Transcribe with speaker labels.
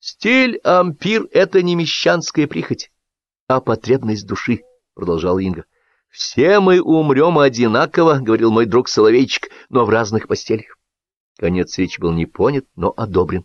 Speaker 1: Стиль ампир — это не мещанская прихоть, а потребность души, — продолжала Инга. «Все мы умрем одинаково», — говорил мой друг Соловейчик, — «но в разных постелях». Конец речи был не понят, но одобрен.